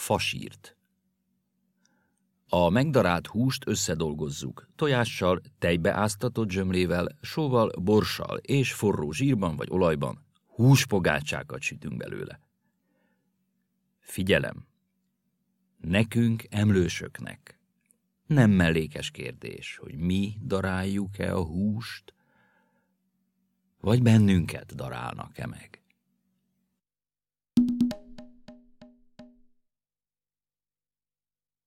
fasírt. A megdarált húst összedolgozzuk, tojással, tejbe áztatott zsömlével, sóval, borssal és forró zsírban vagy olajban. Húspogácsákat sütünk belőle. Figyelem! Nekünk, emlősöknek. Nem mellékes kérdés, hogy mi daráljuk-e a húst, vagy bennünket darálnak-e meg.